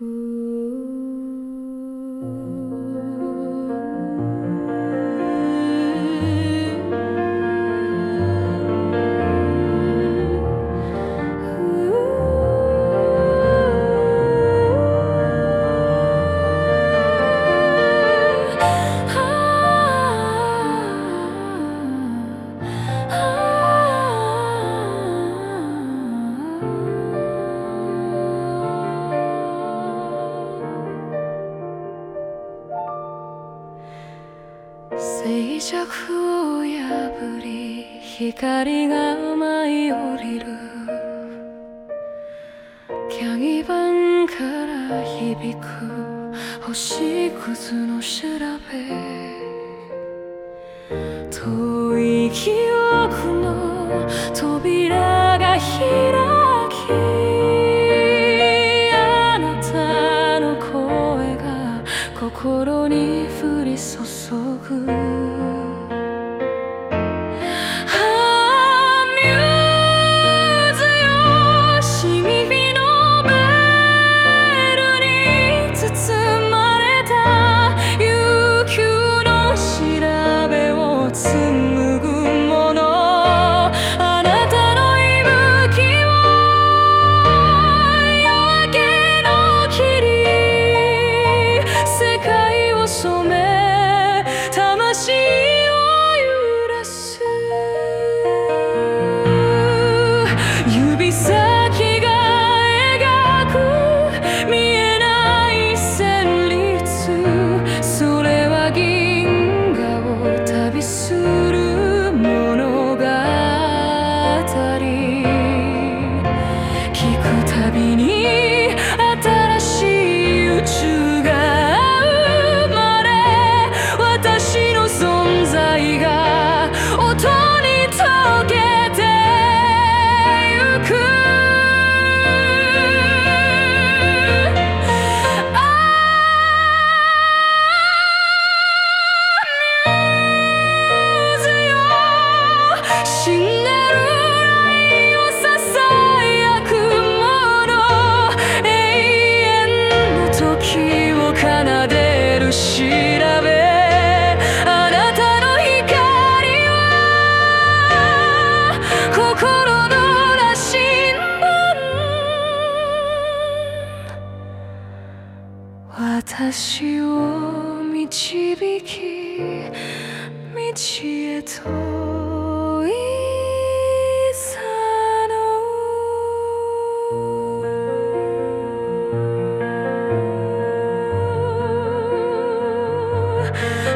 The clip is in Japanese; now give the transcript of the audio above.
Ooh. 尺を破り光が舞い降りる。キャニバンから響く星屑の調べ。遠い記憶の扉が開きあなたの声が心に降り注ぐ。調べあなたの光は心の羅針盤。私を導き道へと Yeah.